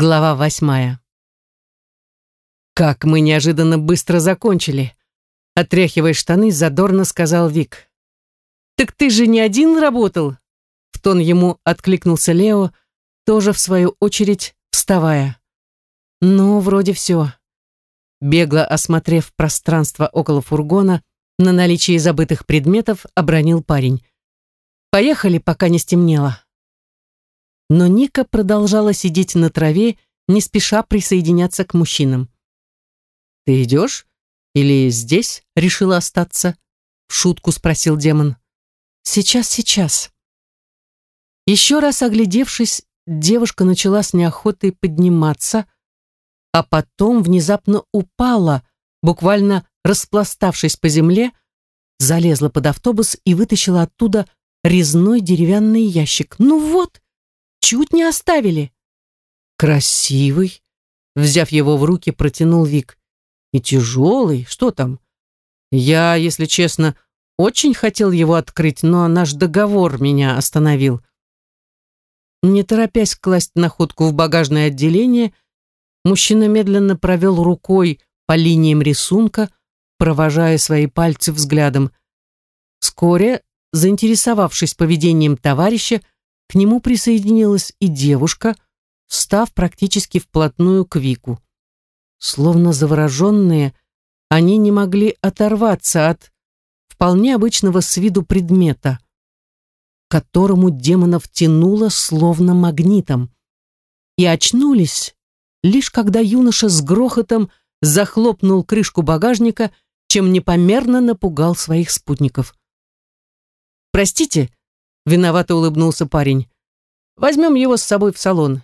Глава восьмая. «Как мы неожиданно быстро закончили!» Отряхивая штаны, задорно сказал Вик. «Так ты же не один работал?» В тон ему откликнулся Лео, тоже в свою очередь вставая. «Ну, вроде все». Бегло осмотрев пространство около фургона, на наличие забытых предметов обронил парень. «Поехали, пока не стемнело». Но Ника продолжала сидеть на траве, не спеша присоединяться к мужчинам. «Ты идешь? Или здесь решила остаться?» В шутку спросил демон. «Сейчас, сейчас». Еще раз оглядевшись, девушка начала с неохотой подниматься, а потом внезапно упала, буквально распластавшись по земле, залезла под автобус и вытащила оттуда резной деревянный ящик. «Ну вот!» Чуть не оставили. Красивый. Взяв его в руки, протянул Вик. И тяжелый. Что там? Я, если честно, очень хотел его открыть, но наш договор меня остановил. Не торопясь класть находку в багажное отделение, мужчина медленно провел рукой по линиям рисунка, провожая свои пальцы взглядом. Вскоре, заинтересовавшись поведением товарища, к нему присоединилась и девушка, став практически вплотную к Вику. Словно завороженные, они не могли оторваться от вполне обычного с виду предмета, которому демонов тянуло словно магнитом. И очнулись, лишь когда юноша с грохотом захлопнул крышку багажника, чем непомерно напугал своих спутников. «Простите», Виновато улыбнулся парень. Возьмем его с собой в салон.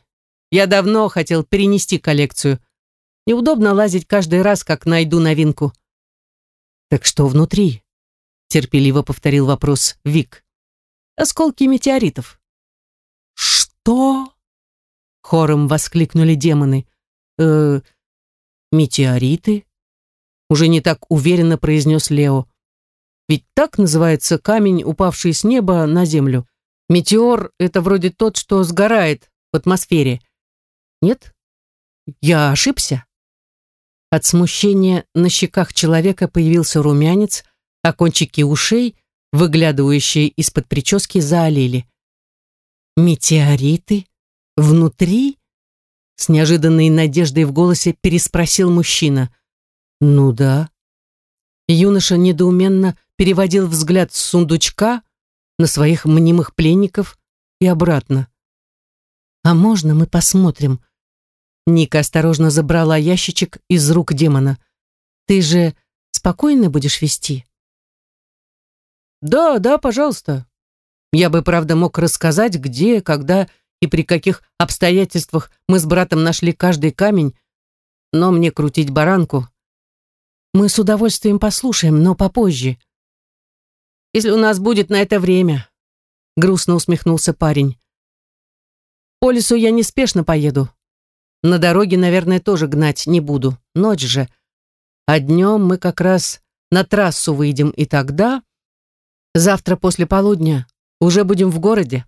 Я давно хотел перенести коллекцию. Неудобно лазить каждый раз, как найду новинку. Так что внутри? Терпеливо повторил вопрос Вик. Осколки метеоритов. Что? Хором воскликнули демоны. Э, метеориты? Уже не так уверенно произнес Лео. Ведь так называется камень, упавший с неба на землю. Метеор — это вроде тот, что сгорает в атмосфере. Нет? Я ошибся? От смущения на щеках человека появился румянец, а кончики ушей, выглядывающие из-под прически, заолели. «Метеориты? Внутри?» С неожиданной надеждой в голосе переспросил мужчина. «Ну да». Юноша недоуменно переводил взгляд с сундучка на своих мнимых пленников и обратно. «А можно мы посмотрим?» Ника осторожно забрала ящичек из рук демона. «Ты же спокойно будешь вести?» «Да, да, пожалуйста. Я бы, правда, мог рассказать, где, когда и при каких обстоятельствах мы с братом нашли каждый камень, но мне крутить баранку. Мы с удовольствием послушаем, но попозже если у нас будет на это время», — грустно усмехнулся парень. «По лесу я неспешно поеду. На дороге, наверное, тоже гнать не буду. Ночь же. А днем мы как раз на трассу выйдем, и тогда, завтра после полудня, уже будем в городе».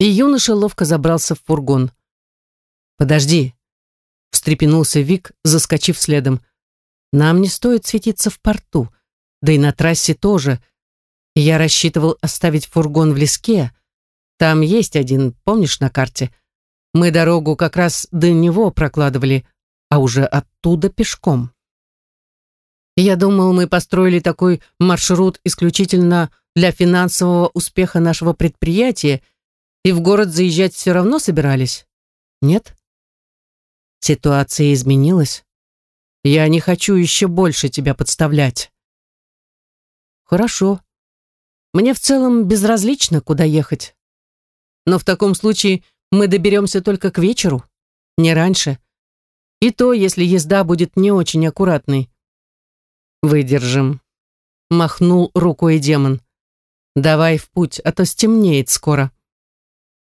И юноша ловко забрался в фургон. «Подожди», — встрепенулся Вик, заскочив следом. «Нам не стоит светиться в порту, да и на трассе тоже. Я рассчитывал оставить фургон в леске. Там есть один, помнишь, на карте? Мы дорогу как раз до него прокладывали, а уже оттуда пешком. Я думал, мы построили такой маршрут исключительно для финансового успеха нашего предприятия, и в город заезжать все равно собирались. Нет? Ситуация изменилась. Я не хочу еще больше тебя подставлять. Хорошо, мне в целом безразлично, куда ехать. Но в таком случае мы доберемся только к вечеру, не раньше. И то, если езда будет не очень аккуратной. Выдержим. Махнул рукой демон. Давай в путь, а то стемнеет скоро.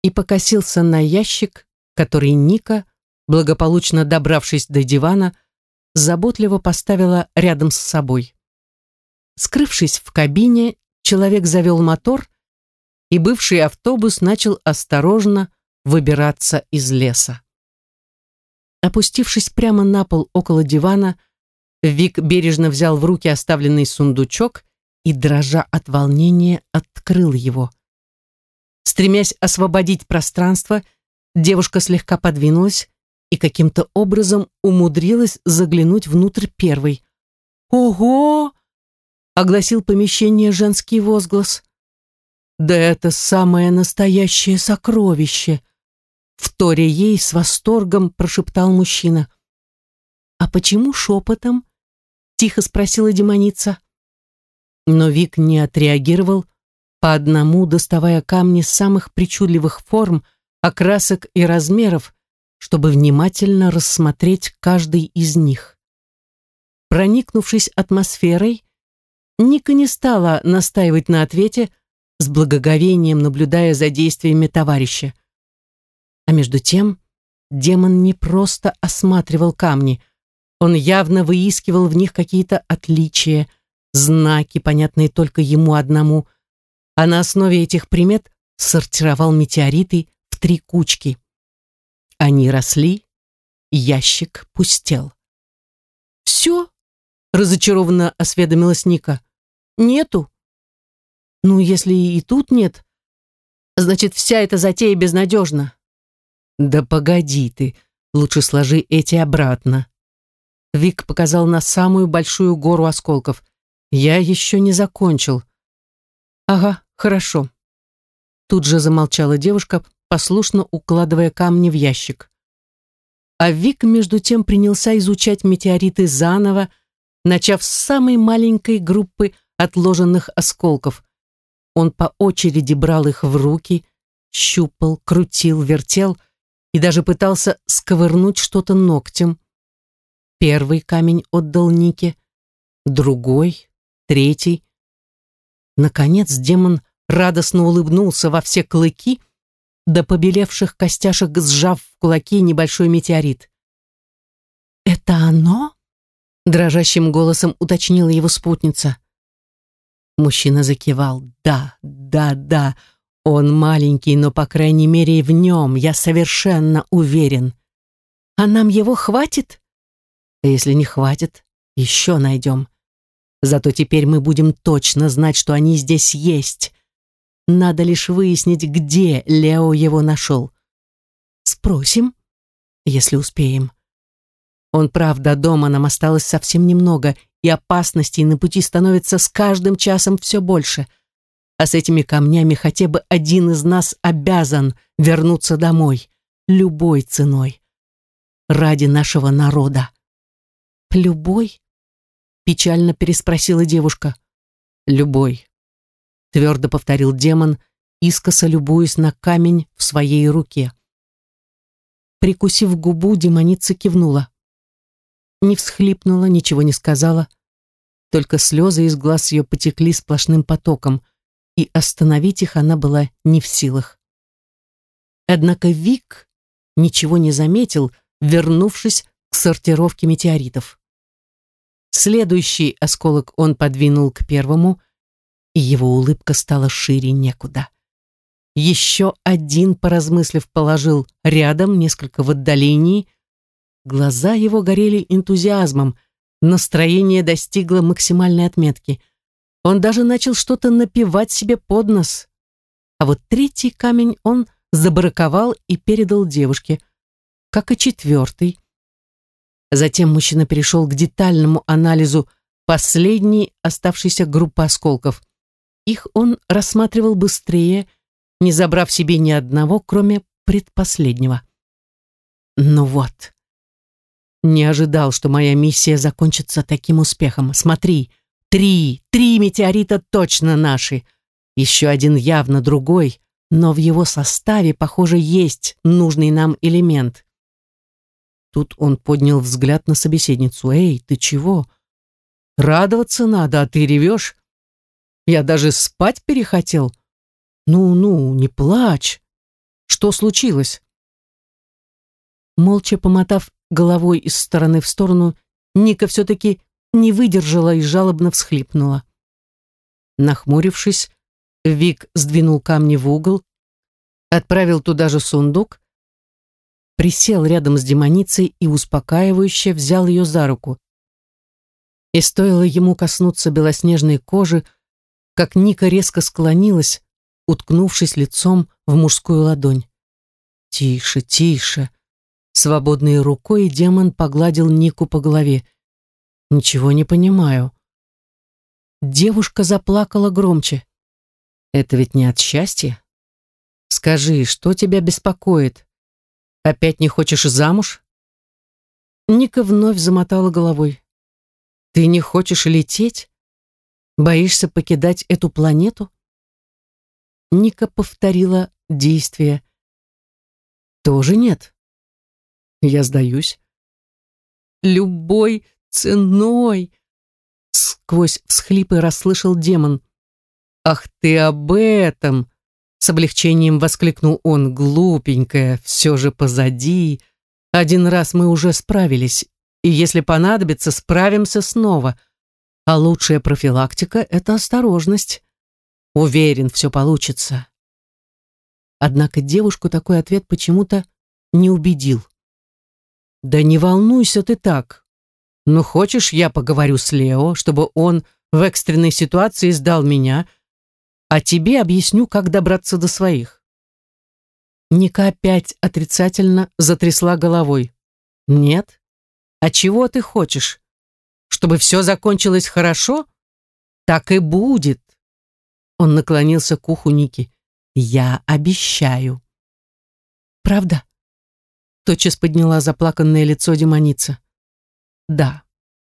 И покосился на ящик, который Ника, благополучно добравшись до дивана, заботливо поставила рядом с собой. Скрывшись в кабине, человек завел мотор, и бывший автобус начал осторожно выбираться из леса. Опустившись прямо на пол около дивана, Вик бережно взял в руки оставленный сундучок и, дрожа от волнения, открыл его. Стремясь освободить пространство, девушка слегка подвинулась и каким-то образом умудрилась заглянуть внутрь первой. «Ого!» — огласил помещение женский возглас. «Да это самое настоящее сокровище!» Вторя ей с восторгом прошептал мужчина. «А почему шепотом?» — тихо спросила демоница. Но Вик не отреагировал, по одному доставая камни самых причудливых форм, окрасок и размеров, чтобы внимательно рассмотреть каждый из них. Проникнувшись атмосферой, Ника не стала настаивать на ответе, с благоговением наблюдая за действиями товарища. А между тем демон не просто осматривал камни, он явно выискивал в них какие-то отличия, знаки, понятные только ему одному, а на основе этих примет сортировал метеориты в три кучки. Они росли, ящик пустел. «Все?» — разочарованно осведомилась Ника. «Нету?» «Ну, если и тут нет, значит, вся эта затея безнадежна». «Да погоди ты, лучше сложи эти обратно». Вик показал на самую большую гору осколков. «Я еще не закончил». «Ага, хорошо». Тут же замолчала девушка, послушно укладывая камни в ящик. А Вик, между тем, принялся изучать метеориты заново, начав с самой маленькой группы отложенных осколков. Он по очереди брал их в руки, щупал, крутил, вертел и даже пытался сковырнуть что-то ногтем. Первый камень отдал Нике, другой, третий. Наконец демон радостно улыбнулся во все клыки до побелевших костяшек сжав в кулаки небольшой метеорит. «Это оно?» — дрожащим голосом уточнила его спутница. Мужчина закивал. «Да, да, да, он маленький, но, по крайней мере, в нем я совершенно уверен. А нам его хватит? А если не хватит, еще найдем. Зато теперь мы будем точно знать, что они здесь есть. Надо лишь выяснить, где Лео его нашел. Спросим, если успеем. Он, правда, дома нам осталось совсем немного, и опасностей на пути становится с каждым часом все больше. А с этими камнями хотя бы один из нас обязан вернуться домой, любой ценой. Ради нашего народа. «Любой?» — печально переспросила девушка. «Любой», твердо повторил демон, искоса любуясь на камень в своей руке. Прикусив губу, демоница кивнула. Не всхлипнула, ничего не сказала, только слезы из глаз ее потекли сплошным потоком, и остановить их она была не в силах. Однако Вик ничего не заметил, вернувшись к сортировке метеоритов. Следующий осколок он подвинул к первому, и его улыбка стала шире некуда. Еще один, поразмыслив, положил рядом, несколько в отдалении. Глаза его горели энтузиазмом, настроение достигло максимальной отметки. Он даже начал что-то напевать себе под нос. А вот третий камень он забраковал и передал девушке, как и четвертый. Затем мужчина перешел к детальному анализу последней оставшейся группы осколков – их он рассматривал быстрее, не забрав себе ни одного, кроме предпоследнего. Ну вот. Не ожидал, что моя миссия закончится таким успехом. Смотри, три, три метеорита точно наши. Еще один явно другой, но в его составе, похоже, есть нужный нам элемент. Тут он поднял взгляд на собеседницу. «Эй, ты чего? Радоваться надо, а ты ревешь?» Я даже спать перехотел. Ну-ну, не плачь. Что случилось? Молча помотав головой из стороны в сторону, Ника все-таки не выдержала и жалобно всхлипнула. Нахмурившись, Вик сдвинул камни в угол, отправил туда же сундук, присел рядом с демоницей и успокаивающе взял ее за руку. И стоило ему коснуться белоснежной кожи, как Ника резко склонилась, уткнувшись лицом в мужскую ладонь. «Тише, тише!» Свободной рукой демон погладил Нику по голове. «Ничего не понимаю». Девушка заплакала громче. «Это ведь не от счастья? Скажи, что тебя беспокоит? Опять не хочешь замуж?» Ника вновь замотала головой. «Ты не хочешь лететь? Боишься покидать эту планету?» Ника повторила действие. «Тоже нет?» Я сдаюсь. «Любой ценой!» Сквозь всхлипы расслышал демон. «Ах ты об этом!» С облегчением воскликнул он. «Глупенькая, все же позади. Один раз мы уже справились, и если понадобится, справимся снова. А лучшая профилактика — это осторожность. Уверен, все получится». Однако девушку такой ответ почему-то не убедил. «Да не волнуйся ты так. Ну, хочешь, я поговорю с Лео, чтобы он в экстренной ситуации сдал меня, а тебе объясню, как добраться до своих». Ника опять отрицательно затрясла головой. «Нет? А чего ты хочешь? Чтобы все закончилось хорошо? Так и будет». Он наклонился к уху Ники. «Я обещаю». «Правда?» Тотчас подняла заплаканное лицо демоница. «Да,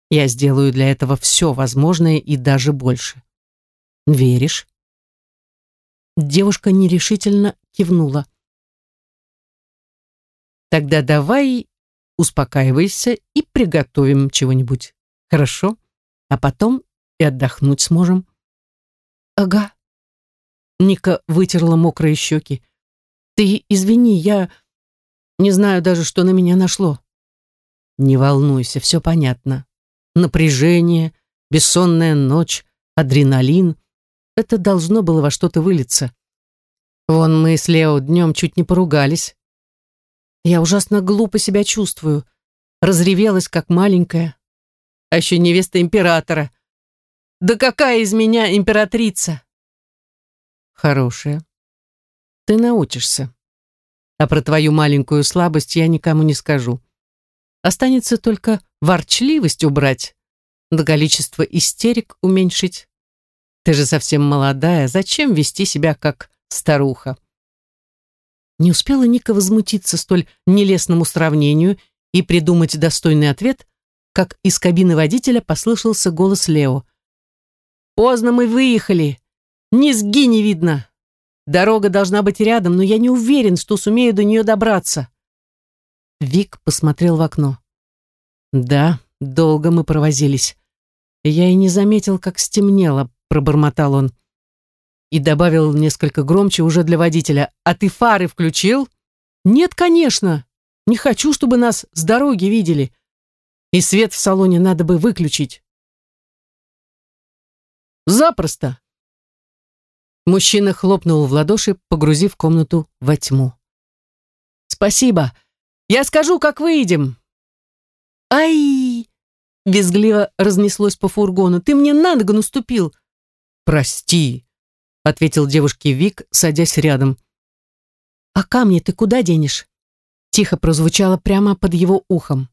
я сделаю для этого все возможное и даже больше. Веришь?» Девушка нерешительно кивнула. «Тогда давай успокаивайся и приготовим чего-нибудь. Хорошо? А потом и отдохнуть сможем». «Ага». Ника вытерла мокрые щеки. «Ты извини, я не знаю даже, что на меня нашло. Не волнуйся, все понятно. Напряжение, бессонная ночь, адреналин. Это должно было во что-то вылиться. Вон мы с Лео днем чуть не поругались. Я ужасно глупо себя чувствую. Разревелась, как маленькая. А еще невеста императора. Да какая из меня императрица? Хорошая. Ты научишься. А про твою маленькую слабость я никому не скажу. Останется только ворчливость убрать, да количество истерик уменьшить. Ты же совсем молодая, зачем вести себя как старуха? Не успела Ника возмутиться столь нелестному сравнению и придумать достойный ответ, как из кабины водителя послышался голос Лео. «Поздно мы выехали! Низги не видно!» Дорога должна быть рядом, но я не уверен, что сумею до нее добраться. Вик посмотрел в окно. Да, долго мы провозились. Я и не заметил, как стемнело, пробормотал он. И добавил несколько громче уже для водителя. А ты фары включил? Нет, конечно. Не хочу, чтобы нас с дороги видели. И свет в салоне надо бы выключить. Запросто. Мужчина хлопнул в ладоши, погрузив комнату во тьму. «Спасибо. Я скажу, как выйдем». «Ай!» — визгливо разнеслось по фургону. «Ты мне на ногу наступил!» «Прости», — ответил девушке Вик, садясь рядом. «А камни ты куда денешь?» Тихо прозвучало прямо под его ухом.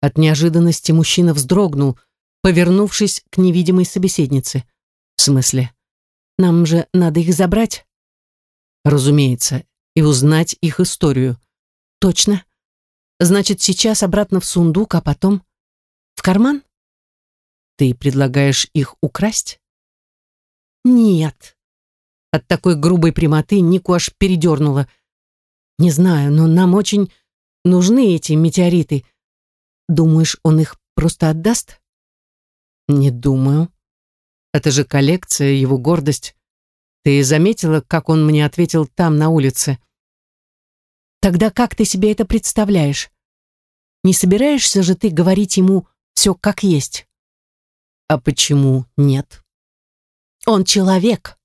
От неожиданности мужчина вздрогнул, повернувшись к невидимой собеседнице. «В смысле?» Нам же надо их забрать. Разумеется, и узнать их историю. Точно. Значит, сейчас обратно в сундук, а потом в карман? Ты предлагаешь их украсть? Нет. От такой грубой прямоты Нику аж передернула. Не знаю, но нам очень нужны эти метеориты. Думаешь, он их просто отдаст? Не думаю. Это же коллекция, его гордость. Ты заметила, как он мне ответил там, на улице? Тогда как ты себе это представляешь? Не собираешься же ты говорить ему все как есть? А почему нет? Он человек.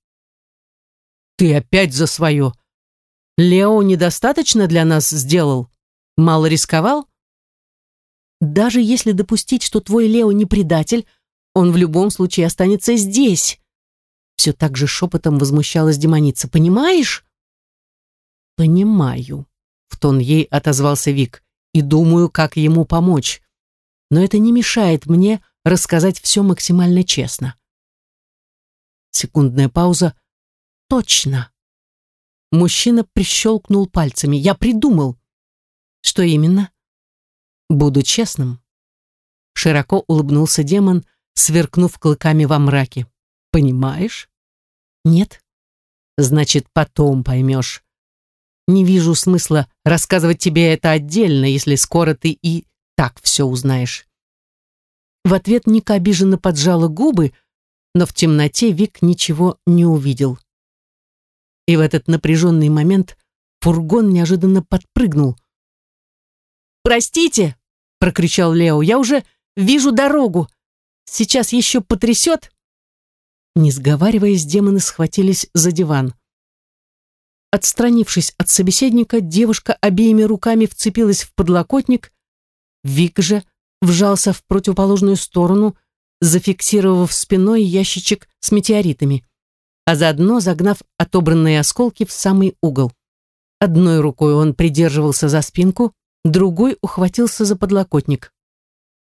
Ты опять за свое. Лео недостаточно для нас сделал? Мало рисковал? Даже если допустить, что твой Лео не предатель, он в любом случае останется здесь. Все так же шепотом возмущалась демоница. Понимаешь? Понимаю. В тон ей отозвался Вик. И думаю, как ему помочь. Но это не мешает мне рассказать все максимально честно. Секундная пауза. Точно. Мужчина прищелкнул пальцами. Я придумал. Что именно? Буду честным. Широко улыбнулся демон, сверкнув клыками во мраке. Понимаешь? Нет. Значит, потом поймешь. Не вижу смысла рассказывать тебе это отдельно, если скоро ты и так все узнаешь. В ответ Ника обиженно поджала губы, но в темноте Вик ничего не увидел. И в этот напряженный момент фургон неожиданно подпрыгнул. «Простите!» — прокричал Лео. «Я уже вижу дорогу. Сейчас еще потрясет!» Не сговариваясь, демоны схватились за диван. Отстранившись от собеседника, девушка обеими руками вцепилась в подлокотник. Вик же вжался в противоположную сторону, зафиксировав спиной ящичек с метеоритами, а заодно загнав отобранные осколки в самый угол. Одной рукой он придерживался за спинку, другой ухватился за подлокотник.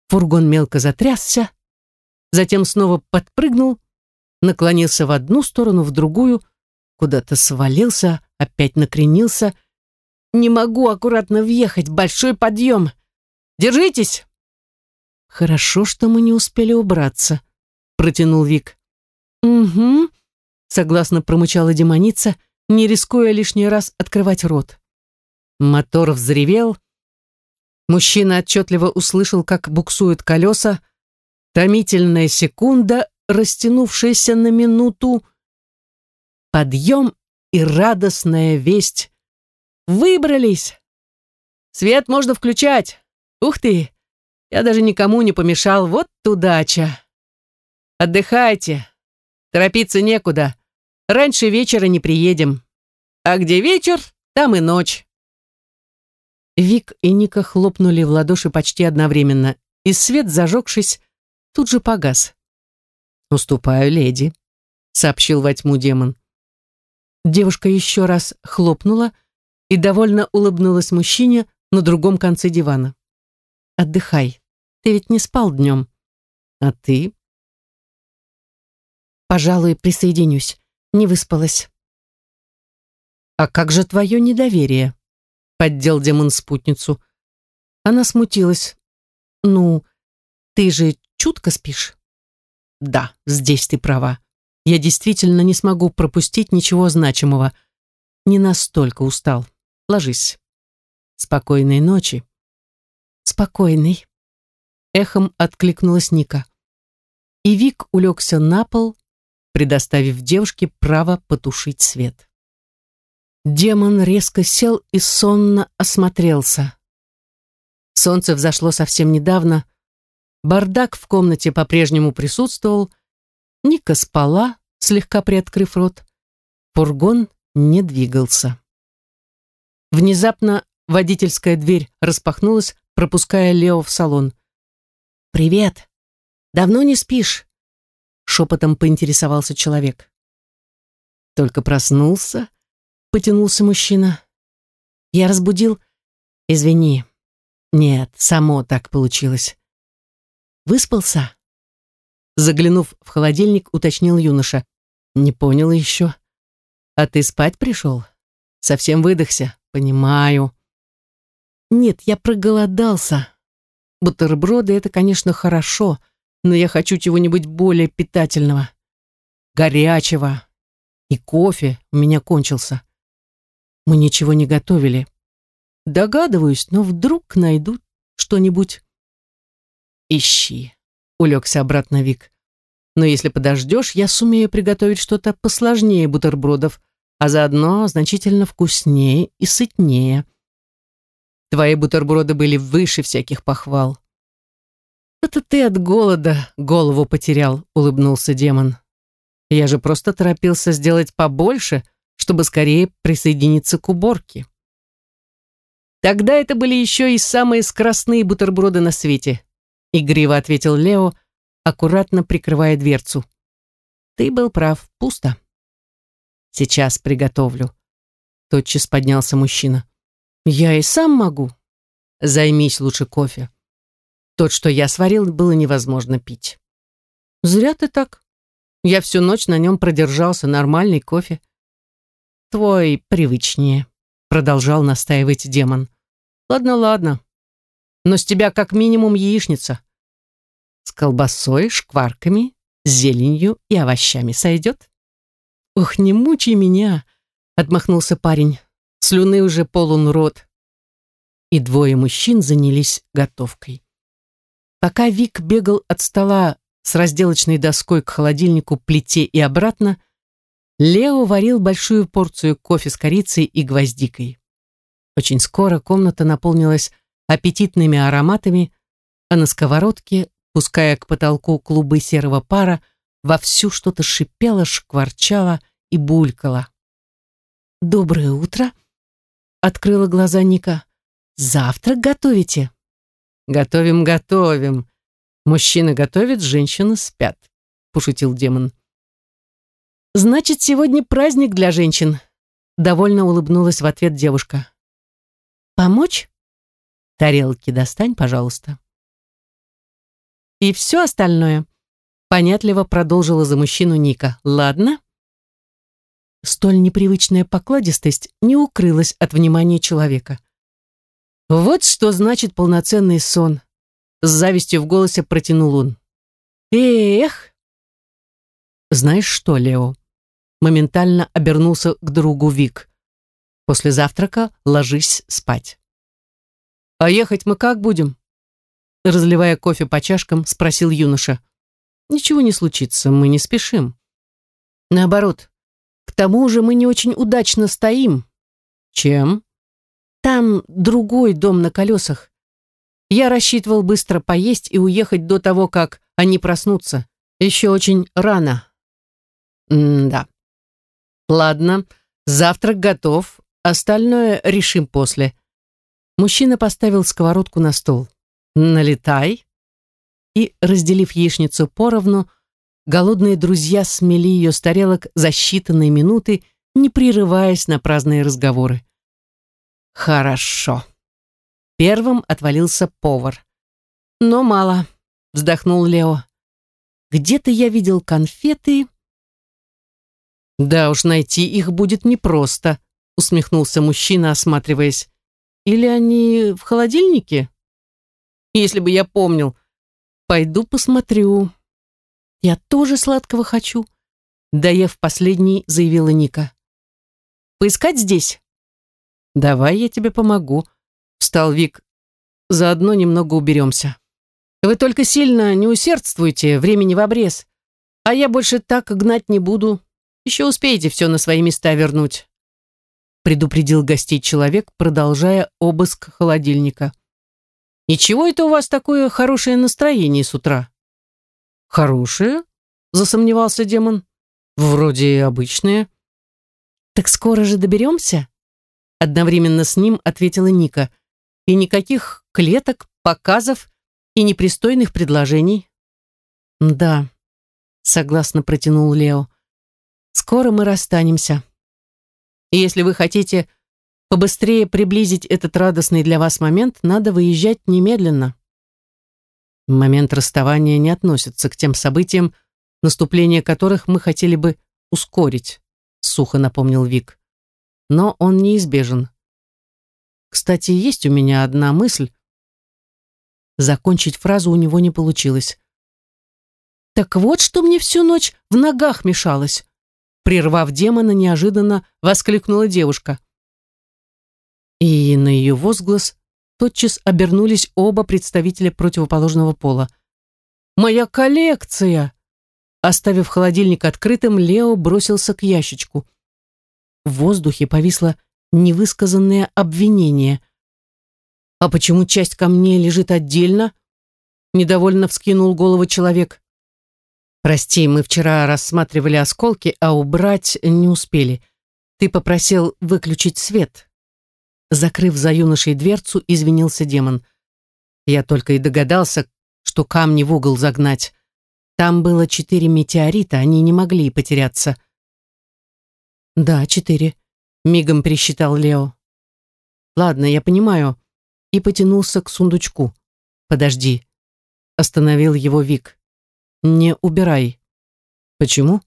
Фургон мелко затрясся, затем снова подпрыгнул, наклонился в одну сторону, в другую, куда-то свалился, опять накренился. «Не могу аккуратно въехать, большой подъем! Держитесь!» «Хорошо, что мы не успели убраться», — протянул Вик. «Угу», — согласно промычала демоница, не рискуя лишний раз открывать рот. Мотор взревел, Мужчина отчетливо услышал, как буксуют колеса. Томительная секунда, растянувшаяся на минуту. Подъем и радостная весть. Выбрались! Свет можно включать. Ух ты! Я даже никому не помешал. Вот удача. Отдыхайте. Торопиться некуда. Раньше вечера не приедем. А где вечер, там и ночь. Вик и Ника хлопнули в ладоши почти одновременно, и свет, зажегшись, тут же погас. «Уступаю леди», — сообщил во тьму демон. Девушка еще раз хлопнула и довольно улыбнулась мужчине на другом конце дивана. «Отдыхай, ты ведь не спал днем. А ты?» «Пожалуй, присоединюсь. Не выспалась». «А как же твое недоверие?» поддел демон спутницу. Она смутилась. «Ну, ты же чутко спишь?» «Да, здесь ты права. Я действительно не смогу пропустить ничего значимого. Не настолько устал. Ложись. Спокойной ночи». «Спокойной», — эхом откликнулась Ника. И Вик улегся на пол, предоставив девушке право потушить свет. Демон резко сел и сонно осмотрелся. Солнце взошло совсем недавно. Бардак в комнате по-прежнему присутствовал. Ника спала, слегка приоткрыв рот. Фургон не двигался. Внезапно водительская дверь распахнулась, пропуская Лео в салон. «Привет! Давно не спишь?» Шепотом поинтересовался человек. Только проснулся, потянулся мужчина. Я разбудил? Извини. Нет, само так получилось. Выспался? Заглянув в холодильник, уточнил юноша. Не понял еще. А ты спать пришел? Совсем выдохся? Понимаю. Нет, я проголодался. Бутерброды — это, конечно, хорошо, но я хочу чего-нибудь более питательного. Горячего. И кофе у меня кончился. Мы ничего не готовили. Догадываюсь, но вдруг найдут что-нибудь. Ищи, улегся обратно Вик. Но если подождешь, я сумею приготовить что-то посложнее бутербродов, а заодно значительно вкуснее и сытнее. Твои бутерброды были выше всяких похвал. Это ты от голода голову потерял, улыбнулся демон. Я же просто торопился сделать побольше — чтобы скорее присоединиться к уборке. Тогда это были еще и самые скоростные бутерброды на свете, игриво ответил Лео, аккуратно прикрывая дверцу. Ты был прав, пусто. Сейчас приготовлю. Тотчас поднялся мужчина. Я и сам могу. Займись лучше кофе. Тот, что я сварил, было невозможно пить. Зря ты так. Я всю ночь на нем продержался, нормальный кофе. Твой привычнее, продолжал настаивать демон. Ладно, ладно. Но с тебя как минимум яичница. С колбасой, шкварками, зеленью и овощами сойдет? Ух, не мучай меня, отмахнулся парень. Слюны уже полон рот. И двое мужчин занялись готовкой. Пока Вик бегал от стола с разделочной доской к холодильнику, плите и обратно, Лео варил большую порцию кофе с корицей и гвоздикой. Очень скоро комната наполнилась аппетитными ароматами, а на сковородке, пуская к потолку клубы серого пара, вовсю что-то шипело, шкварчало и булькало. «Доброе утро!» — открыла глаза Ника. «Завтрак готовите?» «Готовим, готовим. Мужчина готовит, женщины спят», — пошутил демон. «Значит, сегодня праздник для женщин», — довольно улыбнулась в ответ девушка. «Помочь?» «Тарелки достань, пожалуйста». «И все остальное», — понятливо продолжила за мужчину Ника. «Ладно?» Столь непривычная покладистость не укрылась от внимания человека. Вот что значит полноценный сон. С завистью в голосе протянул он. Эх! Знаешь что, Лео? Моментально обернулся к другу Вик. После завтрака ложись спать. А ехать мы как будем? Разливая кофе по чашкам, спросил юноша. Ничего не случится, мы не спешим. Наоборот, к тому же мы не очень удачно стоим. Чем? Там другой дом на колесах. Я рассчитывал быстро поесть и уехать до того, как они проснутся. Еще очень рано. М-да. Ладно, завтрак готов, остальное решим после. Мужчина поставил сковородку на стол. Налетай. И, разделив яичницу поровну, голодные друзья смели ее с тарелок за считанные минуты, не прерываясь на праздные разговоры. Хорошо. Первым отвалился повар. Но мало, вздохнул Лео. Где-то я видел конфеты. Да уж, найти их будет непросто, усмехнулся мужчина, осматриваясь. Или они в холодильнике? Если бы я помнил. Пойду посмотрю. Я тоже сладкого хочу. Доев последний, заявила Ника. Поискать здесь? «Давай я тебе помогу», — встал Вик. «Заодно немного уберемся». «Вы только сильно не усердствуйте, времени в обрез. А я больше так гнать не буду. Еще успеете все на свои места вернуть», — предупредил гостей человек, продолжая обыск холодильника. «Ничего это у вас такое хорошее настроение с утра?» «Хорошее?» — засомневался демон. «Вроде обычное». «Так скоро же доберемся?» Одновременно с ним ответила Ника. И никаких клеток, показов и непристойных предложений. Да, согласно протянул Лео. Скоро мы расстанемся. И если вы хотите побыстрее приблизить этот радостный для вас момент, надо выезжать немедленно. Момент расставания не относится к тем событиям, наступление которых мы хотели бы ускорить, сухо напомнил Вик но он неизбежен. Кстати, есть у меня одна мысль. Закончить фразу у него не получилось. «Так вот, что мне всю ночь в ногах мешалось!» Прервав демона, неожиданно воскликнула девушка. И на ее возглас тотчас обернулись оба представителя противоположного пола. «Моя коллекция!» Оставив холодильник открытым, Лео бросился к ящичку. В воздухе повисло невысказанное обвинение. «А почему часть камней лежит отдельно?» Недовольно вскинул голову человек. «Прости, мы вчера рассматривали осколки, а убрать не успели. Ты попросил выключить свет». Закрыв за юношей дверцу, извинился демон. Я только и догадался, что камни в угол загнать. Там было четыре метеорита, они не могли потеряться. Да, четыре, мигом пересчитал Лео. Ладно, я понимаю. И потянулся к сундучку. Подожди. Остановил его Вик. Не убирай. Почему?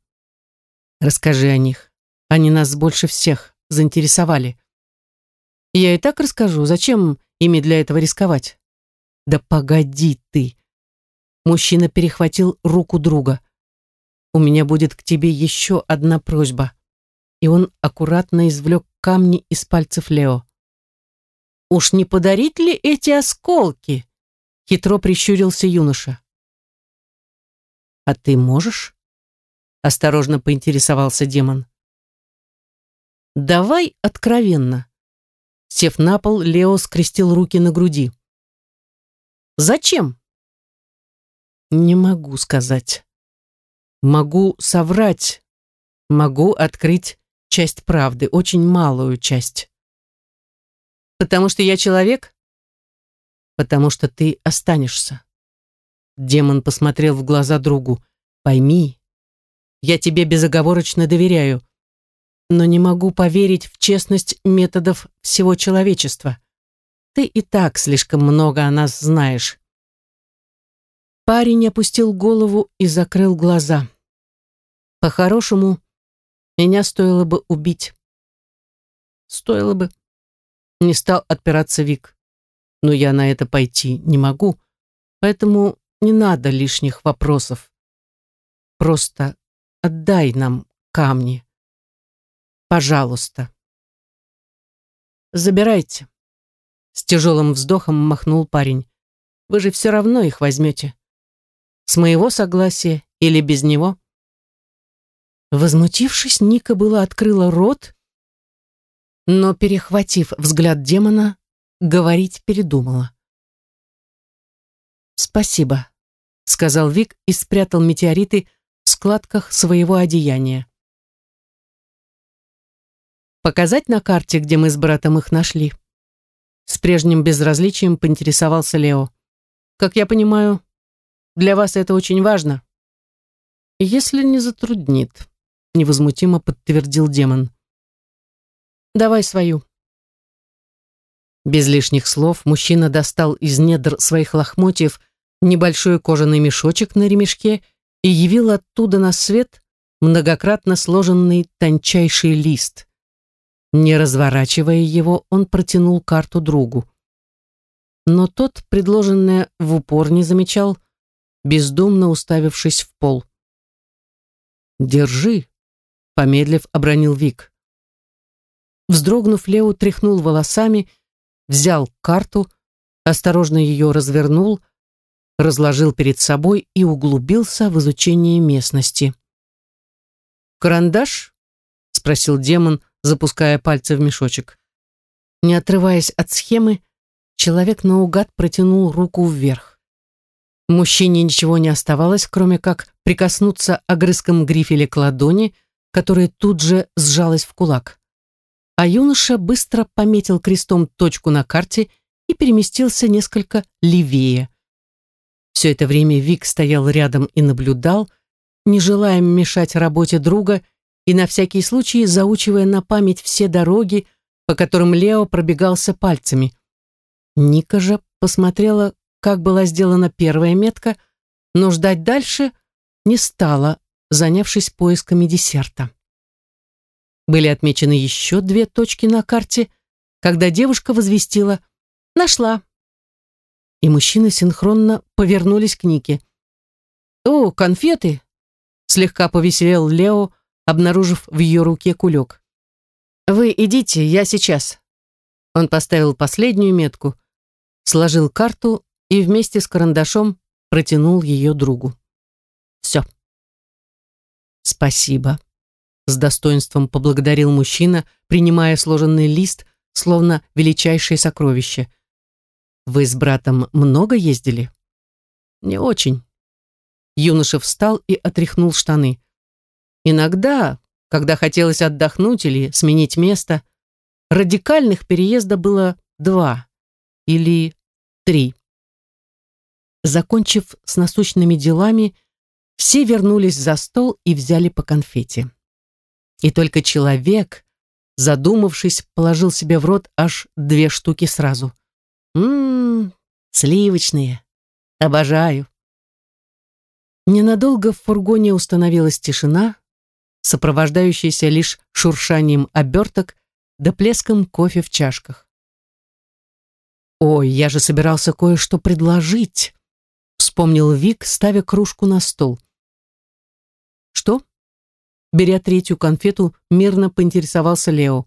Расскажи о них. Они нас больше всех заинтересовали. Я и так расскажу. Зачем ими для этого рисковать? Да погоди ты. Мужчина перехватил руку друга. У меня будет к тебе еще одна просьба. И он аккуратно извлек камни из пальцев Лео. Уж не подарить ли эти осколки? Хитро прищурился юноша. А ты можешь? Осторожно поинтересовался демон. Давай откровенно. Сев на пол, Лео скрестил руки на груди. Зачем? Не могу сказать. Могу соврать. Могу открыть часть правды, очень малую часть. Потому что я человек? Потому что ты останешься. Демон посмотрел в глаза другу. Пойми, я тебе безоговорочно доверяю, но не могу поверить в честность методов всего человечества. Ты и так слишком много о нас знаешь. Парень опустил голову и закрыл глаза. По-хорошему, меня стоило бы убить. Стоило бы. Не стал отпираться Вик. Но я на это пойти не могу, поэтому не надо лишних вопросов. Просто Отдай нам камни. Пожалуйста. Забирайте. С тяжелым вздохом махнул парень. Вы же все равно их возьмете. С моего согласия или без него? Возмутившись, Ника было открыла рот, но, перехватив взгляд демона, говорить передумала. «Спасибо», — сказал Вик и спрятал метеориты складках своего одеяния. Показать на карте, где мы с братом их нашли? С прежним безразличием поинтересовался Лео. Как я понимаю, для вас это очень важно. Если не затруднит, невозмутимо подтвердил демон. Давай свою. Без лишних слов мужчина достал из недр своих лохмотьев небольшой кожаный мешочек на ремешке и явил оттуда на свет многократно сложенный тончайший лист. Не разворачивая его, он протянул карту другу. Но тот, предложенное в упор, не замечал, бездумно уставившись в пол. «Держи», — помедлив обронил Вик. Вздрогнув, Лео тряхнул волосами, взял карту, осторожно ее развернул, разложил перед собой и углубился в изучение местности. «Карандаш?» — спросил демон, запуская пальцы в мешочек. Не отрываясь от схемы, человек наугад протянул руку вверх. Мужчине ничего не оставалось, кроме как прикоснуться огрызком грифеля к ладони, которая тут же сжалась в кулак. А юноша быстро пометил крестом точку на карте и переместился несколько левее. Все это время Вик стоял рядом и наблюдал, не желая мешать работе друга и на всякий случай заучивая на память все дороги, по которым Лео пробегался пальцами. Ника же посмотрела, как была сделана первая метка, но ждать дальше не стала, занявшись поисками десерта. Были отмечены еще две точки на карте, когда девушка возвестила «Нашла» и мужчины синхронно повернулись к Нике. «О, конфеты!» Слегка повеселел Лео, обнаружив в ее руке кулек. «Вы идите, я сейчас». Он поставил последнюю метку, сложил карту и вместе с карандашом протянул ее другу. «Все». «Спасибо», — с достоинством поблагодарил мужчина, принимая сложенный лист, словно величайшее сокровище — вы с братом много ездили? Не очень. Юноша встал и отряхнул штаны. Иногда, когда хотелось отдохнуть или сменить место, радикальных переезда было два или три. Закончив с насущными делами, все вернулись за стол и взяли по конфете. И только человек, задумавшись, положил себе в рот аж две штуки сразу. Ммм, сливочные. Обожаю. Ненадолго в фургоне установилась тишина, сопровождающаяся лишь шуршанием оберток да плеском кофе в чашках. «Ой, я же собирался кое-что предложить», — вспомнил Вик, ставя кружку на стол. «Что?» Беря третью конфету, мирно поинтересовался Лео.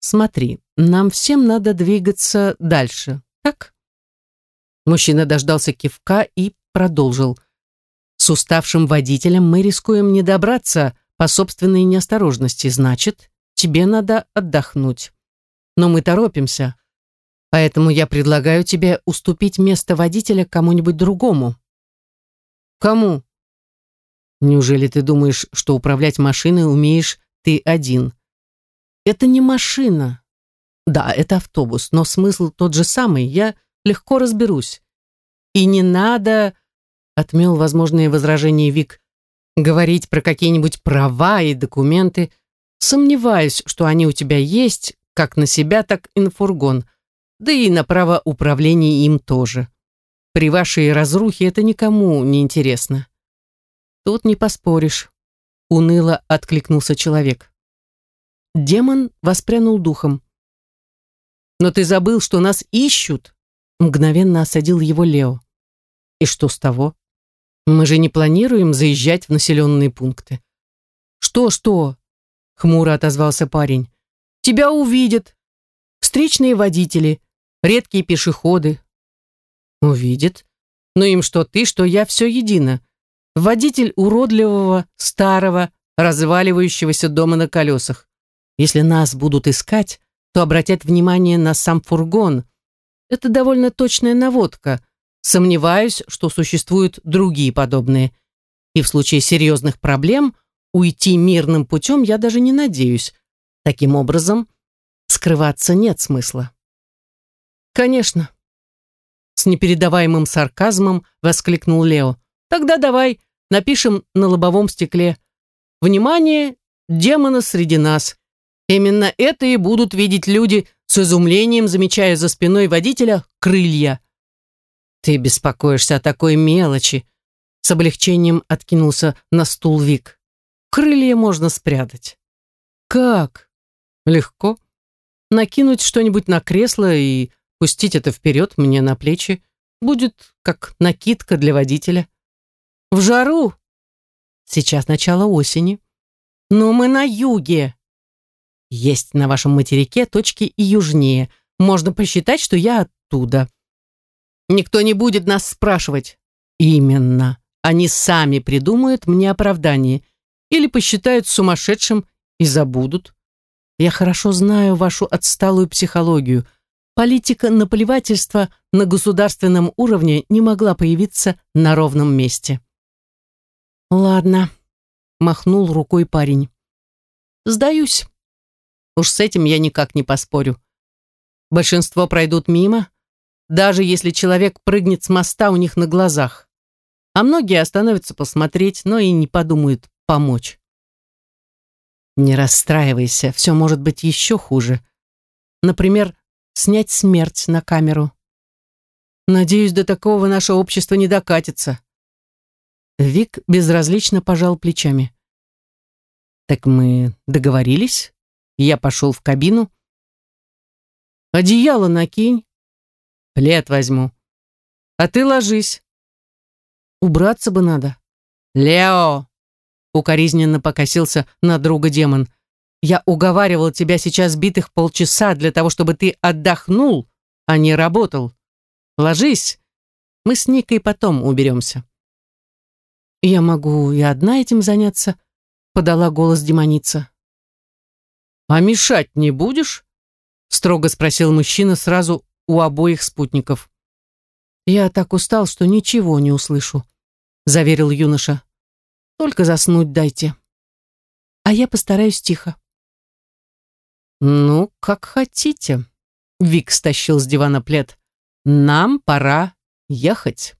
«Смотри, нам всем надо двигаться дальше, так?» Мужчина дождался кивка и продолжил. «С уставшим водителем мы рискуем не добраться по собственной неосторожности, значит, тебе надо отдохнуть. Но мы торопимся, поэтому я предлагаю тебе уступить место водителя кому-нибудь другому». «Кому?» Неужели ты думаешь, что управлять машиной умеешь ты один? Это не машина. Да, это автобус, но смысл тот же самый. Я легко разберусь. И не надо, отмел возможные возражения Вик, говорить про какие-нибудь права и документы. Сомневаюсь, что они у тебя есть, как на себя, так и на фургон. Да и на право управления им тоже. При вашей разрухе это никому не интересно. Тут не поспоришь. Уныло откликнулся человек. Демон воспрянул духом. Но ты забыл, что нас ищут? Мгновенно осадил его Лео. И что с того? Мы же не планируем заезжать в населенные пункты. Что, что? Хмуро отозвался парень. Тебя увидят. Встречные водители, редкие пешеходы. Увидят. Но им что ты, что я, все едино. Водитель уродливого, старого, разваливающегося дома на колесах. Если нас будут искать, то обратят внимание на сам фургон. Это довольно точная наводка. Сомневаюсь, что существуют другие подобные. И в случае серьезных проблем уйти мирным путем я даже не надеюсь. Таким образом, скрываться нет смысла. Конечно. С непередаваемым сарказмом воскликнул Лео. Тогда давай напишем на лобовом стекле «Внимание! Демона среди нас!» Именно это и будут видеть люди с изумлением, замечая за спиной водителя крылья. «Ты беспокоишься о такой мелочи», — с облегчением откинулся на стул Вик. «Крылья можно спрятать». «Как?» «Легко. Накинуть что-нибудь на кресло и пустить это вперед мне на плечи. Будет как накидка для водителя». В жару. Сейчас начало осени. Но мы на юге. Есть на вашем материке точки и южнее. Можно посчитать, что я оттуда. Никто не будет нас спрашивать. Именно. Они сами придумают мне оправдание. Или посчитают сумасшедшим и забудут. Я хорошо знаю вашу отсталую психологию. Политика наплевательства на государственном уровне не могла появиться на ровном месте. «Ладно», — махнул рукой парень. «Сдаюсь. Уж с этим я никак не поспорю. Большинство пройдут мимо, даже если человек прыгнет с моста у них на глазах. А многие остановятся посмотреть, но и не подумают помочь. Не расстраивайся, все может быть еще хуже. Например, снять смерть на камеру. Надеюсь, до такого наше общество не докатится. Вик безразлично пожал плечами. «Так мы договорились?» Я пошел в кабину. «Одеяло накинь. Плед возьму. А ты ложись. Убраться бы надо». «Лео!» Укоризненно покосился на друга демон. «Я уговаривал тебя сейчас битых полчаса для того, чтобы ты отдохнул, а не работал. Ложись. Мы с Никой потом уберемся». «Я могу и одна этим заняться», — подала голос демоница. «А мешать не будешь?» — строго спросил мужчина сразу у обоих спутников. «Я так устал, что ничего не услышу», — заверил юноша. «Только заснуть дайте. А я постараюсь тихо». Ну, как хотите. Вик стащил с дивана плед. Нам пора ехать.